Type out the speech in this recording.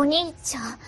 お兄ちゃん。